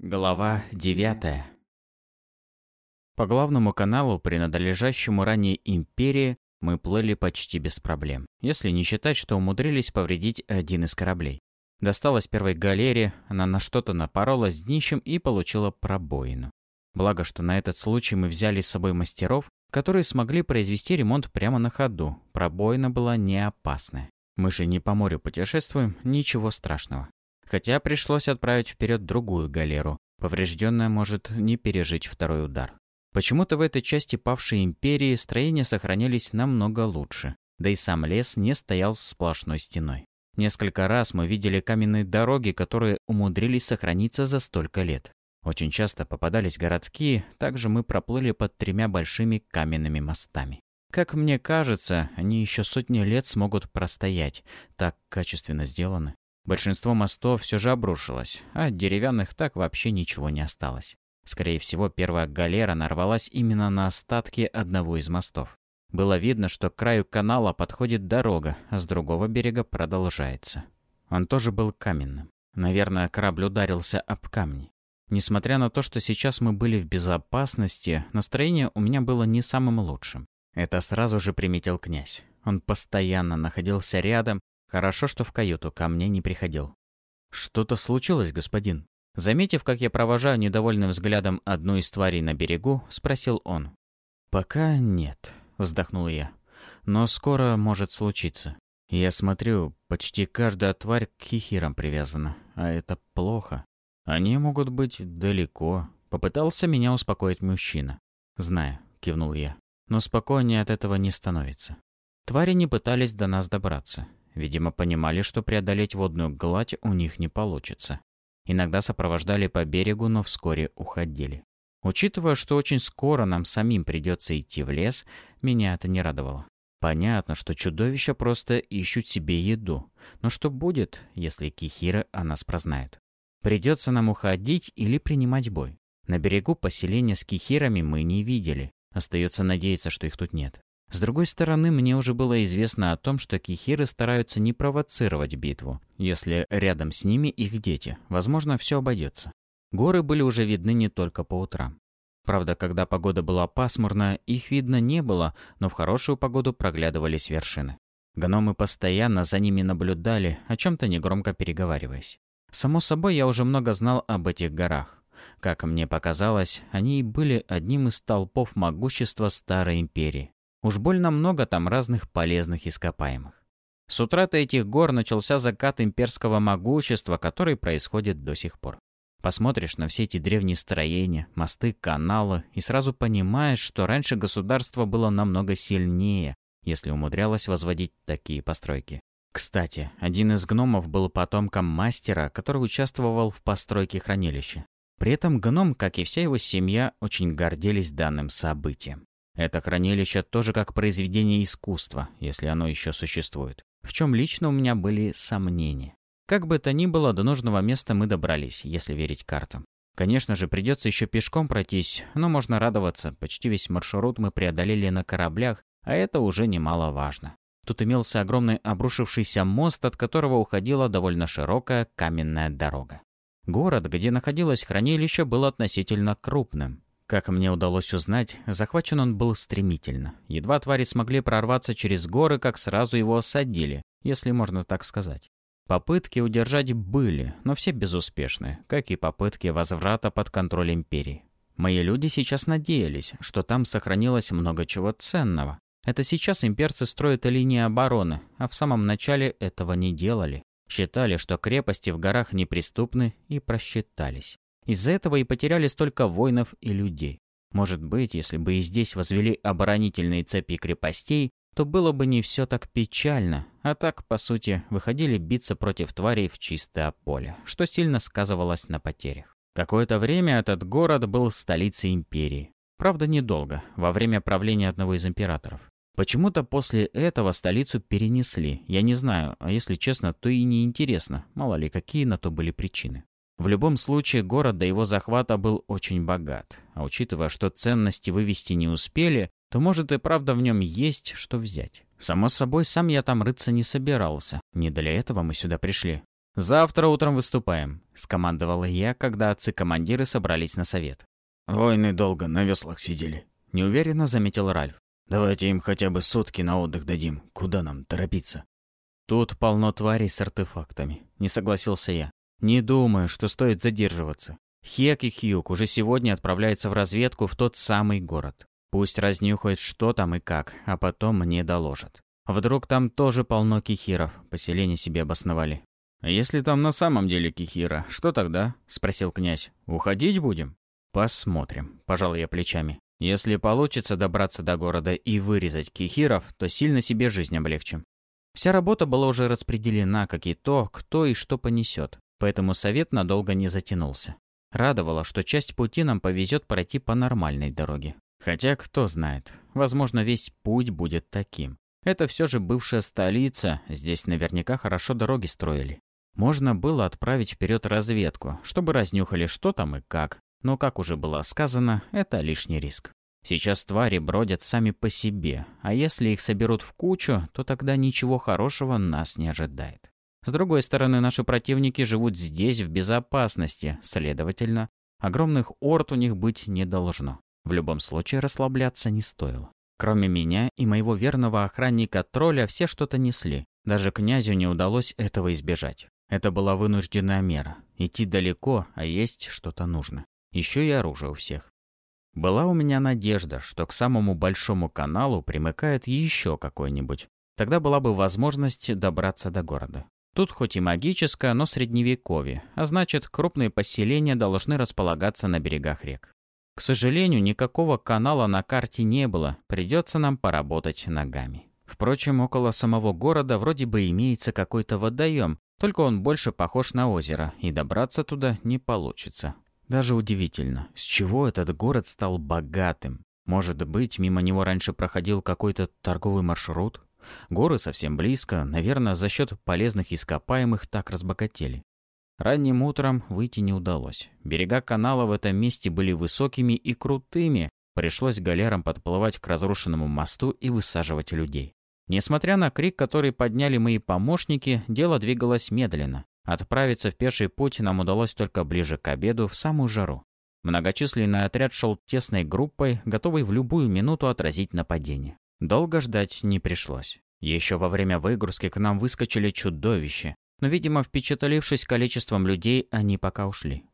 Глава 9 По главному каналу, принадлежащему ранее империи, мы плыли почти без проблем, если не считать, что умудрились повредить один из кораблей. Досталась первой галере, она на что-то напоролась днищем и получила пробоину. Благо, что на этот случай мы взяли с собой мастеров, которые смогли произвести ремонт прямо на ходу. Пробоина была не опасная. Мы же не по морю путешествуем, ничего страшного. Хотя пришлось отправить вперед другую галеру. Поврежденная может не пережить второй удар. Почему-то в этой части павшей империи строения сохранялись намного лучше. Да и сам лес не стоял сплошной стеной. Несколько раз мы видели каменные дороги, которые умудрились сохраниться за столько лет. Очень часто попадались городки, также мы проплыли под тремя большими каменными мостами. Как мне кажется, они еще сотни лет смогут простоять, так качественно сделаны. Большинство мостов все же обрушилось, а деревянных так вообще ничего не осталось. Скорее всего, первая галера нарвалась именно на остатки одного из мостов. Было видно, что к краю канала подходит дорога, а с другого берега продолжается. Он тоже был каменным. Наверное, корабль ударился об камни. Несмотря на то, что сейчас мы были в безопасности, настроение у меня было не самым лучшим. Это сразу же приметил князь. Он постоянно находился рядом, хорошо, что в каюту ко мне не приходил. «Что-то случилось, господин?» Заметив, как я провожаю недовольным взглядом одну из тварей на берегу, спросил он. «Пока нет», — вздохнул я. «Но скоро может случиться. Я смотрю, почти каждая тварь к хихирам привязана, а это плохо. Они могут быть далеко», — попытался меня успокоить мужчина. «Знаю», — кивнул я. «Но спокойнее от этого не становится. Твари не пытались до нас добраться. Видимо, понимали, что преодолеть водную гладь у них не получится. Иногда сопровождали по берегу, но вскоре уходили. Учитывая, что очень скоро нам самим придется идти в лес, меня это не радовало. Понятно, что чудовища просто ищут себе еду. Но что будет, если кихиры о нас прознают? Придется нам уходить или принимать бой. На берегу поселения с кихирами мы не видели. Остается надеяться, что их тут нет. С другой стороны, мне уже было известно о том, что кихиры стараются не провоцировать битву. Если рядом с ними их дети, возможно, все обойдется. Горы были уже видны не только по утрам. Правда, когда погода была пасмурная, их видно не было, но в хорошую погоду проглядывались вершины. Гномы постоянно за ними наблюдали, о чем-то негромко переговариваясь. Само собой, я уже много знал об этих горах. Как мне показалось, они были одним из толпов могущества Старой Империи. Уж больно много там разных полезных ископаемых. С утра-то этих гор начался закат имперского могущества, который происходит до сих пор. Посмотришь на все эти древние строения, мосты, каналы, и сразу понимаешь, что раньше государство было намного сильнее, если умудрялось возводить такие постройки. Кстати, один из гномов был потомком мастера, который участвовал в постройке хранилища. При этом гном, как и вся его семья, очень гордились данным событием. Это хранилище тоже как произведение искусства, если оно еще существует, в чем лично у меня были сомнения. Как бы то ни было, до нужного места мы добрались, если верить картам. Конечно же, придется еще пешком пройтись, но можно радоваться, почти весь маршрут мы преодолели на кораблях, а это уже немаловажно. Тут имелся огромный обрушившийся мост, от которого уходила довольно широкая каменная дорога. Город, где находилось хранилище, был относительно крупным. Как мне удалось узнать, захвачен он был стремительно. Едва твари смогли прорваться через горы, как сразу его осадили, если можно так сказать. Попытки удержать были, но все безуспешны, как и попытки возврата под контроль империи. Мои люди сейчас надеялись, что там сохранилось много чего ценного. Это сейчас имперцы строят линии обороны, а в самом начале этого не делали. Считали, что крепости в горах неприступны и просчитались. Из-за этого и потеряли столько воинов и людей. Может быть, если бы и здесь возвели оборонительные цепи крепостей, то было бы не все так печально, а так, по сути, выходили биться против тварей в чистое поле, что сильно сказывалось на потерях. Какое-то время этот город был столицей империи. Правда, недолго, во время правления одного из императоров. Почему-то после этого столицу перенесли. Я не знаю, а если честно, то и не интересно. Мало ли, какие на то были причины. В любом случае, город до его захвата был очень богат. А учитывая, что ценности вывести не успели, то, может, и правда в нем есть что взять. Само собой, сам я там рыться не собирался. Не для этого мы сюда пришли. «Завтра утром выступаем», — скомандовала я, когда отцы-командиры собрались на совет. «Войны долго на веслах сидели», — неуверенно заметил Ральф. «Давайте им хотя бы сутки на отдых дадим. Куда нам торопиться?» «Тут полно тварей с артефактами», — не согласился я. «Не думаю, что стоит задерживаться. Хек и Хьюк уже сегодня отправляются в разведку в тот самый город. Пусть разнюхают, что там и как, а потом мне доложат. Вдруг там тоже полно кихиров, поселение себе обосновали. «А если там на самом деле кихира, что тогда?» – спросил князь. «Уходить будем?» «Посмотрим», – пожал я плечами. «Если получится добраться до города и вырезать кихиров, то сильно себе жизнь облегчим». Вся работа была уже распределена, как и то, кто и что понесет, поэтому совет надолго не затянулся. Радовало, что часть пути нам повезет пройти по нормальной дороге. Хотя, кто знает, возможно, весь путь будет таким. Это все же бывшая столица, здесь наверняка хорошо дороги строили. Можно было отправить вперед разведку, чтобы разнюхали, что там и как. Но, как уже было сказано, это лишний риск. Сейчас твари бродят сами по себе, а если их соберут в кучу, то тогда ничего хорошего нас не ожидает. С другой стороны, наши противники живут здесь в безопасности, следовательно, огромных орд у них быть не должно. В любом случае расслабляться не стоило. Кроме меня и моего верного охранника тролля все что-то несли. Даже князю не удалось этого избежать. Это была вынужденная мера. Идти далеко, а есть что-то нужно. Еще и оружие у всех. Была у меня надежда, что к самому большому каналу примыкает еще какой-нибудь. Тогда была бы возможность добраться до города. Тут хоть и магическое, но средневековье, а значит, крупные поселения должны располагаться на берегах рек. К сожалению, никакого канала на карте не было, придется нам поработать ногами. Впрочем, около самого города вроде бы имеется какой-то водоем, только он больше похож на озеро, и добраться туда не получится. Даже удивительно, с чего этот город стал богатым? Может быть, мимо него раньше проходил какой-то торговый маршрут? Горы совсем близко, наверное, за счет полезных ископаемых так разбогатели. Ранним утром выйти не удалось. Берега канала в этом месте были высокими и крутыми. Пришлось галерам подплывать к разрушенному мосту и высаживать людей. Несмотря на крик, который подняли мои помощники, дело двигалось медленно. Отправиться в пеший путь нам удалось только ближе к обеду, в самую жару. Многочисленный отряд шел тесной группой, готовый в любую минуту отразить нападение. Долго ждать не пришлось. Еще во время выгрузки к нам выскочили чудовища, но, видимо, впечатлившись количеством людей, они пока ушли.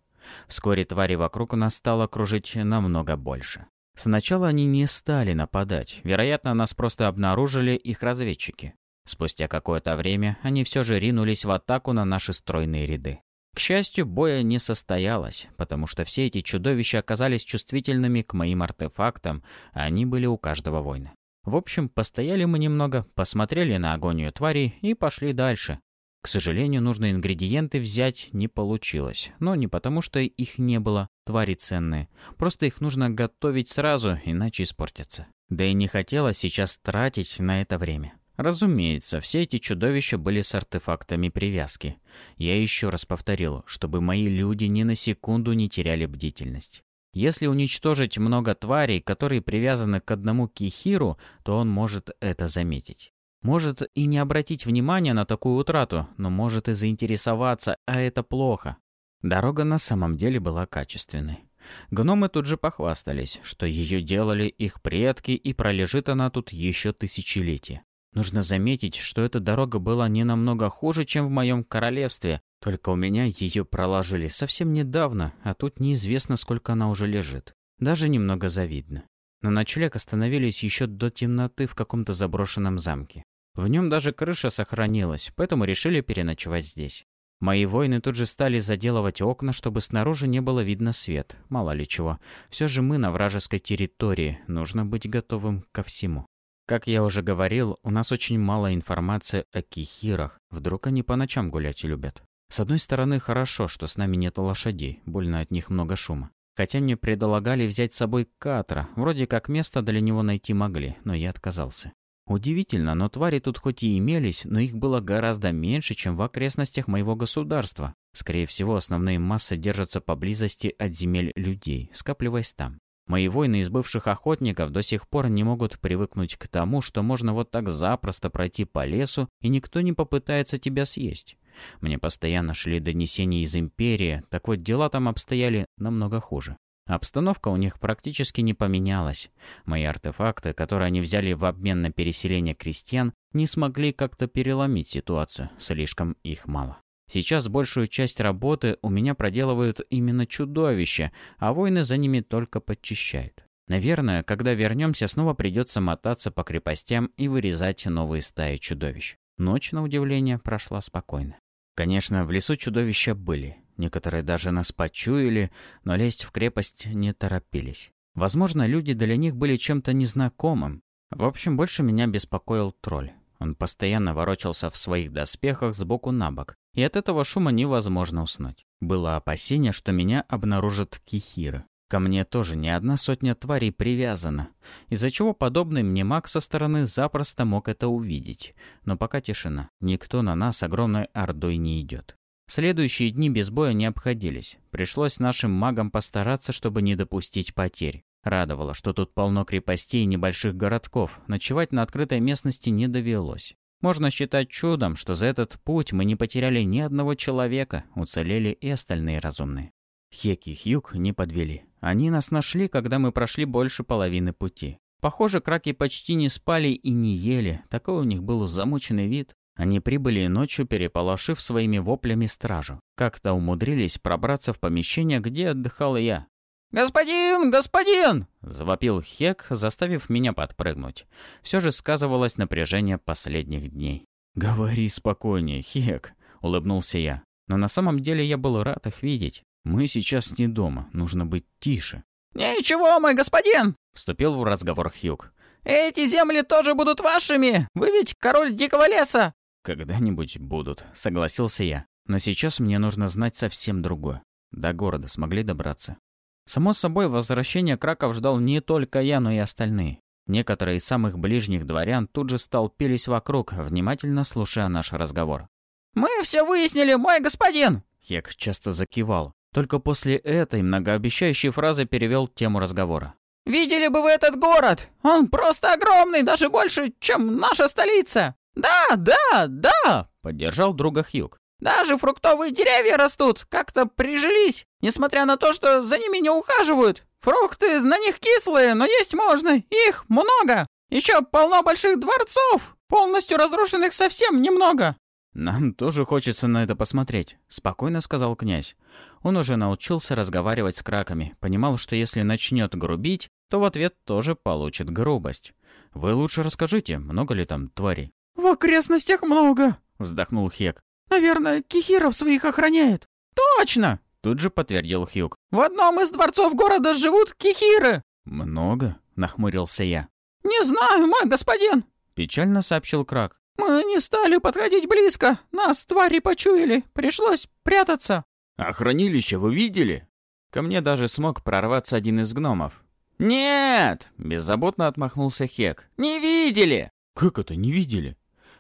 Вскоре твари вокруг нас стало кружить намного больше. Сначала они не стали нападать, вероятно, нас просто обнаружили их разведчики. Спустя какое-то время они все же ринулись в атаку на наши стройные ряды. К счастью, боя не состоялось, потому что все эти чудовища оказались чувствительными к моим артефактам, а они были у каждого воина. В общем, постояли мы немного, посмотрели на агонию тварей и пошли дальше, к сожалению, нужные ингредиенты взять не получилось. Но не потому, что их не было, твари ценные. Просто их нужно готовить сразу, иначе испортятся. Да и не хотелось сейчас тратить на это время. Разумеется, все эти чудовища были с артефактами привязки. Я еще раз повторил, чтобы мои люди ни на секунду не теряли бдительность. Если уничтожить много тварей, которые привязаны к одному кихиру, то он может это заметить. Может и не обратить внимания на такую утрату, но может и заинтересоваться, а это плохо. Дорога на самом деле была качественной. Гномы тут же похвастались, что ее делали их предки и пролежит она тут еще тысячелетия. Нужно заметить, что эта дорога была не намного хуже, чем в моем королевстве, только у меня ее проложили совсем недавно, а тут неизвестно, сколько она уже лежит. Даже немного завидно. На ночлег остановились еще до темноты в каком-то заброшенном замке. В нем даже крыша сохранилась, поэтому решили переночевать здесь. Мои воины тут же стали заделывать окна, чтобы снаружи не было видно свет. Мало ли чего. Все же мы на вражеской территории, нужно быть готовым ко всему. Как я уже говорил, у нас очень мало информации о кихирах. Вдруг они по ночам гулять любят. С одной стороны, хорошо, что с нами нет лошадей, больно от них много шума. Хотя мне предлагали взять с собой Катра, вроде как место для него найти могли, но я отказался. Удивительно, но твари тут хоть и имелись, но их было гораздо меньше, чем в окрестностях моего государства. Скорее всего, основные массы держатся поблизости от земель людей, скапливаясь там. Мои воины из бывших охотников до сих пор не могут привыкнуть к тому, что можно вот так запросто пройти по лесу, и никто не попытается тебя съесть. Мне постоянно шли донесения из Империи, так вот дела там обстояли намного хуже. Обстановка у них практически не поменялась. Мои артефакты, которые они взяли в обмен на переселение крестьян, не смогли как-то переломить ситуацию, слишком их мало. Сейчас большую часть работы у меня проделывают именно чудовища, а войны за ними только подчищают. Наверное, когда вернемся, снова придется мотаться по крепостям и вырезать новые стаи чудовищ. Ночь, на удивление, прошла спокойно. Конечно, в лесу чудовища были. Некоторые даже нас почуяли, но лезть в крепость не торопились. Возможно, люди для них были чем-то незнакомым. В общем, больше меня беспокоил тролль. Он постоянно ворочался в своих доспехах сбоку на бок, и от этого шума невозможно уснуть. Было опасение, что меня обнаружат кихиры. Ко мне тоже не одна сотня тварей привязана, из-за чего подобный мне маг со стороны запросто мог это увидеть. Но пока тишина, никто на нас огромной ордой не идет. Следующие дни без боя не обходились. Пришлось нашим магам постараться, чтобы не допустить потерь. Радовало, что тут полно крепостей и небольших городков, ночевать на открытой местности не довелось. Можно считать чудом, что за этот путь мы не потеряли ни одного человека, уцелели и остальные разумные. Хек и Хьюг не подвели. Они нас нашли, когда мы прошли больше половины пути. Похоже, краки почти не спали и не ели, такой у них был замученный вид. Они прибыли ночью, переполошив своими воплями стражу. Как-то умудрились пробраться в помещение, где отдыхал я. «Господин! Господин!» — завопил Хек, заставив меня подпрыгнуть. Все же сказывалось напряжение последних дней. «Говори спокойнее, Хек», — улыбнулся я. Но на самом деле я был рад их видеть. Мы сейчас не дома, нужно быть тише. «Ничего, мой господин!» — вступил в разговор Хьюг. «Эти земли тоже будут вашими! Вы ведь король дикого леса!» «Когда-нибудь будут», — согласился я. «Но сейчас мне нужно знать совсем другое. До города смогли добраться». Само собой, возвращение Краков ждал не только я, но и остальные. Некоторые из самых ближних дворян тут же столпились вокруг, внимательно слушая наш разговор. «Мы все выяснили, мой господин!» Хек часто закивал. Только после этой многообещающей фразы перевел тему разговора. «Видели бы вы этот город? Он просто огромный, даже больше, чем наша столица!» «Да, да, да!» — поддержал друга Хьюг. «Даже фруктовые деревья растут, как-то прижились, несмотря на то, что за ними не ухаживают. Фрукты на них кислые, но есть можно, их много. Еще полно больших дворцов, полностью разрушенных совсем немного. «Нам тоже хочется на это посмотреть», — спокойно сказал князь. Он уже научился разговаривать с краками, понимал, что если начнет грубить, то в ответ тоже получит грубость. «Вы лучше расскажите, много ли там тварей?» «В окрестностях много», — вздохнул Хек. «Наверное, кихиров своих охраняет». «Точно!» — тут же подтвердил Хьюг. «В одном из дворцов города живут кихиры». «Много?» — нахмурился я. «Не знаю, мой господин», — печально сообщил Крак. «Мы не стали подходить близко. Нас твари почуяли. Пришлось прятаться». «А хранилище вы видели?» Ко мне даже смог прорваться один из гномов. «Нет!» — беззаботно отмахнулся Хек. «Не видели!» «Как это не видели?»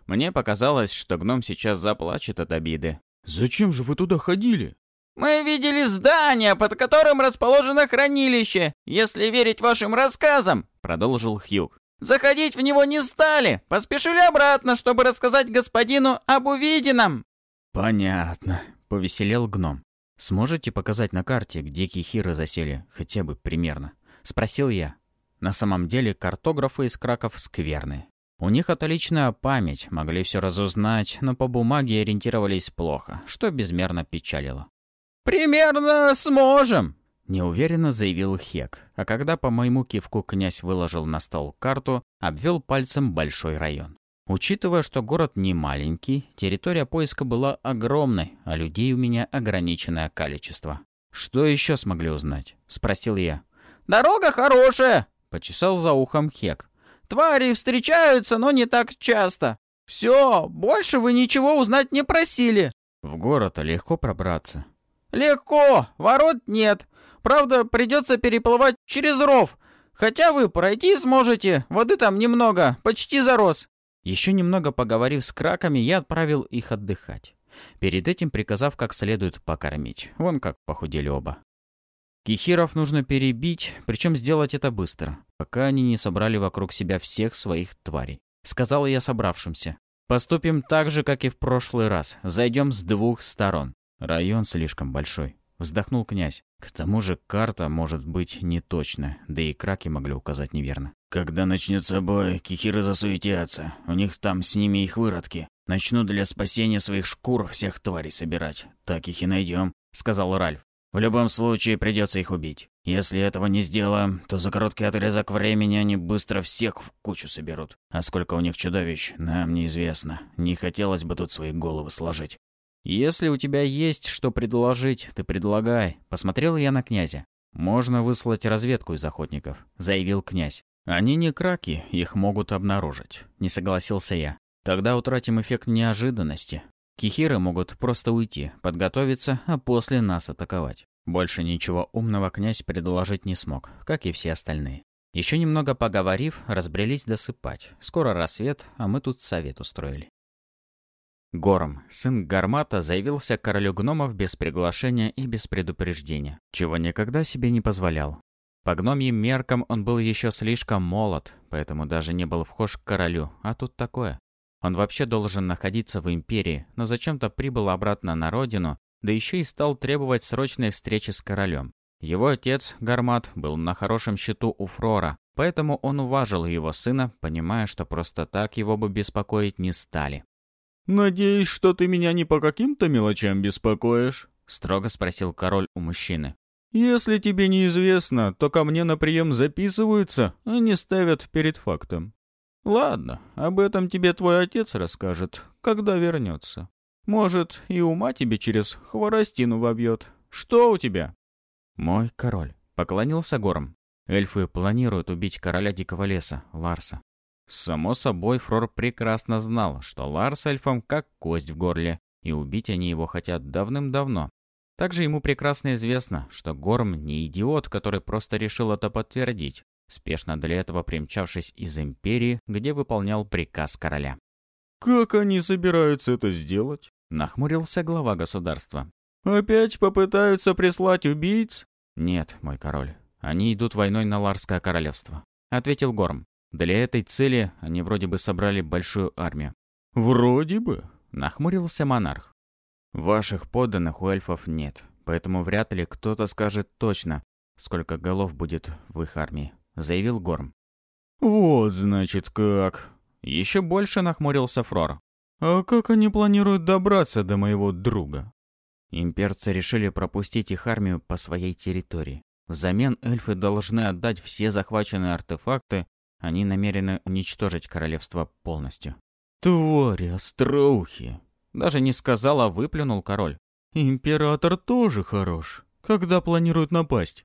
Мне показалось, что гном сейчас заплачет от обиды. «Зачем же вы туда ходили?» «Мы видели здание, под которым расположено хранилище, если верить вашим рассказам», — продолжил Хьюг. Заходить в него не стали, поспешили обратно, чтобы рассказать господину об увиденном». «Понятно», — повеселел гном. «Сможете показать на карте, где кихиры засели, хотя бы примерно?» — спросил я. На самом деле картографы из Краков скверны. У них отличная память, могли все разузнать, но по бумаге ориентировались плохо, что безмерно печалило. «Примерно сможем», Неуверенно заявил Хек, а когда по моему кивку князь выложил на стол карту, обвел пальцем большой район. Учитывая, что город не маленький, территория поиска была огромной, а людей у меня ограниченное количество. «Что еще смогли узнать?» — спросил я. «Дорога хорошая!» — почесал за ухом Хек. «Твари встречаются, но не так часто. Все, больше вы ничего узнать не просили». «В город легко пробраться». «Легко, ворот нет. Правда, придется переплывать через ров. Хотя вы пройти сможете, воды там немного, почти зарос». Еще немного поговорив с краками, я отправил их отдыхать. Перед этим приказав как следует покормить. Вон как похудели оба. Кихиров нужно перебить, причем сделать это быстро, пока они не собрали вокруг себя всех своих тварей. Сказал я собравшимся. Поступим так же, как и в прошлый раз. Зайдем с двух сторон. Район слишком большой. Вздохнул князь. К тому же карта может быть неточная, да и краки могли указать неверно. Когда начнется бой, кихиры засуетятся. У них там с ними их выродки. Начнут для спасения своих шкур всех тварей собирать. Так их и найдем, сказал Ральф. В любом случае придется их убить. Если этого не сделаем, то за короткий отрезок времени они быстро всех в кучу соберут. А сколько у них чудовищ, нам неизвестно. Не хотелось бы тут свои головы сложить. «Если у тебя есть что предложить, ты предлагай», — посмотрел я на князя. «Можно выслать разведку из охотников», — заявил князь. «Они не краки, их могут обнаружить», — не согласился я. «Тогда утратим эффект неожиданности. Кихиры могут просто уйти, подготовиться, а после нас атаковать». Больше ничего умного князь предложить не смог, как и все остальные. Еще немного поговорив, разбрелись досыпать. Скоро рассвет, а мы тут совет устроили. Горм, сын Гармата, заявился королю гномов без приглашения и без предупреждения, чего никогда себе не позволял. По гномьим меркам он был еще слишком молод, поэтому даже не был вхож к королю, а тут такое. Он вообще должен находиться в империи, но зачем-то прибыл обратно на родину, да еще и стал требовать срочной встречи с королем. Его отец, Гармат, был на хорошем счету у Фрора, поэтому он уважил его сына, понимая, что просто так его бы беспокоить не стали. «Надеюсь, что ты меня не по каким-то мелочам беспокоишь?» — строго спросил король у мужчины. «Если тебе неизвестно, то ко мне на прием записываются, а не ставят перед фактом. Ладно, об этом тебе твой отец расскажет, когда вернется. Может, и ума тебе через хворостину вобьет. Что у тебя?» «Мой король», — поклонился гором. «Эльфы планируют убить короля Дикого Леса, Ларса. Само собой, Фрор прекрасно знал, что Ларс эльфом как кость в горле, и убить они его хотят давным-давно. Также ему прекрасно известно, что Горм не идиот, который просто решил это подтвердить, спешно для этого примчавшись из Империи, где выполнял приказ короля. «Как они собираются это сделать?» — нахмурился глава государства. «Опять попытаются прислать убийц?» «Нет, мой король, они идут войной на Ларское королевство», — ответил Горм. Для этой цели они вроде бы собрали большую армию. «Вроде бы», — нахмурился монарх. «Ваших подданных у эльфов нет, поэтому вряд ли кто-то скажет точно, сколько голов будет в их армии», — заявил Горм. «Вот, значит, как...» Еще больше нахмурился Фрор. «А как они планируют добраться до моего друга?» Имперцы решили пропустить их армию по своей территории. Взамен эльфы должны отдать все захваченные артефакты они намерены уничтожить королевство полностью. «Твари остроухи!» Даже не сказал, а выплюнул король. «Император тоже хорош. Когда планируют напасть?»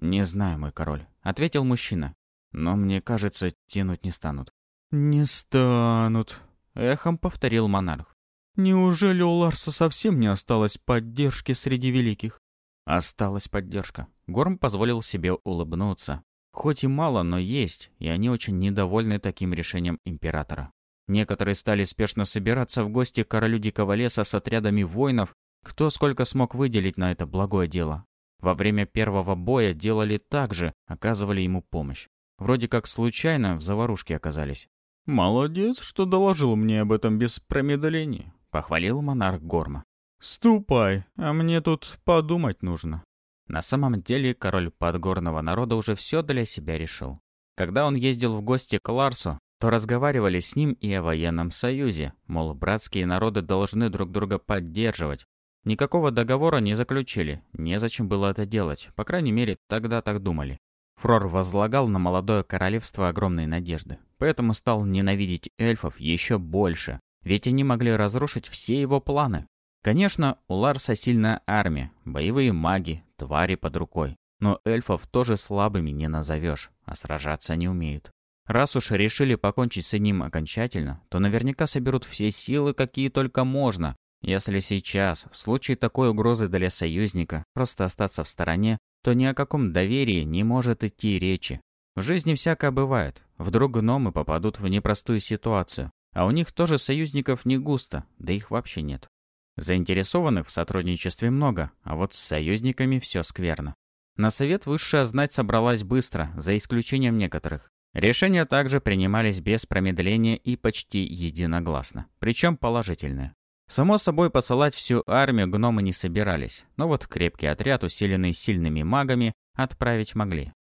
«Не знаю, мой король», — ответил мужчина. «Но мне кажется, тянуть не станут». «Не станут», — эхом повторил монарх. «Неужели у Ларса совсем не осталось поддержки среди великих?» Осталась поддержка. Горм позволил себе улыбнуться. Хоть и мало, но есть, и они очень недовольны таким решением императора. Некоторые стали спешно собираться в гости к королю Дикого Леса с отрядами воинов, кто сколько смог выделить на это благое дело. Во время первого боя делали так же, оказывали ему помощь. Вроде как случайно в заварушке оказались. «Молодец, что доложил мне об этом без промедления», — похвалил монарх Горма. «Ступай, а мне тут подумать нужно». На самом деле король подгорного народа уже все для себя решил. Когда он ездил в гости к Ларсу, то разговаривали с ним и о военном союзе, мол, братские народы должны друг друга поддерживать. Никакого договора не заключили, незачем было это делать, по крайней мере, тогда так думали. Фрор возлагал на молодое королевство огромные надежды, поэтому стал ненавидеть эльфов еще больше, ведь они могли разрушить все его планы. Конечно, у Ларса сильная армия, боевые маги, твари под рукой. Но эльфов тоже слабыми не назовешь, а сражаться не умеют. Раз уж решили покончить с ним окончательно, то наверняка соберут все силы, какие только можно. Если сейчас, в случае такой угрозы для союзника, просто остаться в стороне, то ни о каком доверии не может идти речи. В жизни всякое бывает. Вдруг гномы попадут в непростую ситуацию, а у них тоже союзников не густо, да их вообще нет. Заинтересованных в сотрудничестве много, а вот с союзниками все скверно. На совет высшая знать собралась быстро, за исключением некоторых. Решения также принимались без промедления и почти единогласно, причем положительные. Само собой, посылать всю армию гномы не собирались, но вот крепкий отряд, усиленный сильными магами, отправить могли.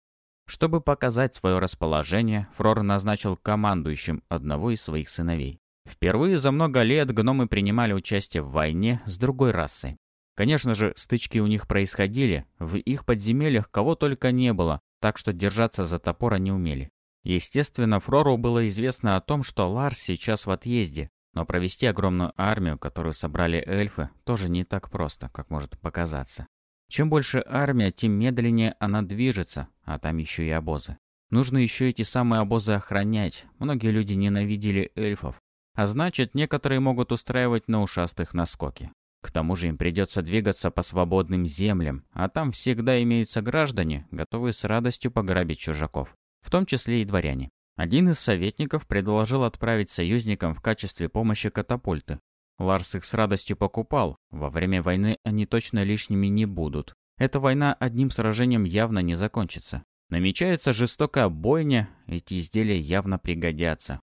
Чтобы показать свое расположение, Фрор назначил командующим одного из своих сыновей. Впервые за много лет гномы принимали участие в войне с другой расой. Конечно же, стычки у них происходили, в их подземельях кого только не было, так что держаться за топор они умели. Естественно, Фрору было известно о том, что Ларс сейчас в отъезде, но провести огромную армию, которую собрали эльфы, тоже не так просто, как может показаться. Чем больше армия, тем медленнее она движется, а там еще и обозы. Нужно еще эти самые обозы охранять. Многие люди ненавидели эльфов. А значит, некоторые могут устраивать на ушастых наскоки. К тому же им придется двигаться по свободным землям, а там всегда имеются граждане, готовые с радостью пограбить чужаков, в том числе и дворяне. Один из советников предложил отправить союзникам в качестве помощи катапульты. Ларс их с радостью покупал. Во время войны они точно лишними не будут. Эта война одним сражением явно не закончится. Намечается жестокая бойня, эти изделия явно пригодятся.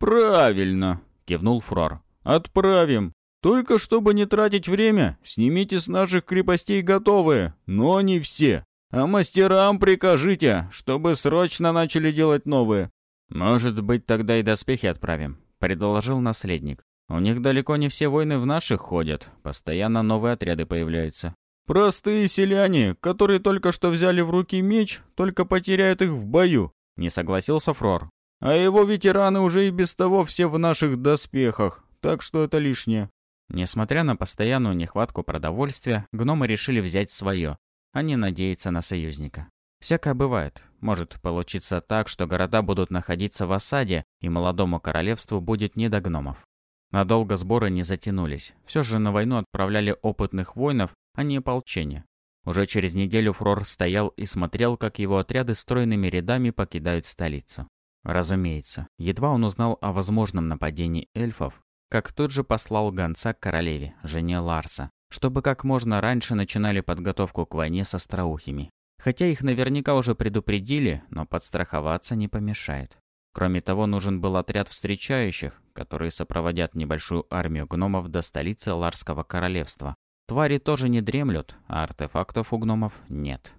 «Правильно!» — кивнул Фрор. «Отправим. Только чтобы не тратить время, снимите с наших крепостей готовые, но не все. А мастерам прикажите, чтобы срочно начали делать новые. «Может быть, тогда и доспехи отправим», — предложил наследник. «У них далеко не все войны в наших ходят, постоянно новые отряды появляются». «Простые селяне, которые только что взяли в руки меч, только потеряют их в бою», — не согласился Фрор. «А его ветераны уже и без того все в наших доспехах, так что это лишнее». Несмотря на постоянную нехватку продовольствия, гномы решили взять свое, а не надеяться на союзника. Всякое бывает. Может получиться так, что города будут находиться в осаде, и молодому королевству будет не до гномов. Надолго сборы не затянулись. Все же на войну отправляли опытных воинов, а не ополчение. Уже через неделю Фрор стоял и смотрел, как его отряды стройными рядами покидают столицу. Разумеется, едва он узнал о возможном нападении эльфов, как тут же послал гонца к королеве, жене Ларса, чтобы как можно раньше начинали подготовку к войне с остроухими. Хотя их наверняка уже предупредили, но подстраховаться не помешает. Кроме того, нужен был отряд встречающих, которые сопроводят небольшую армию гномов до столицы Ларского королевства. Твари тоже не дремлют, а артефактов у гномов нет.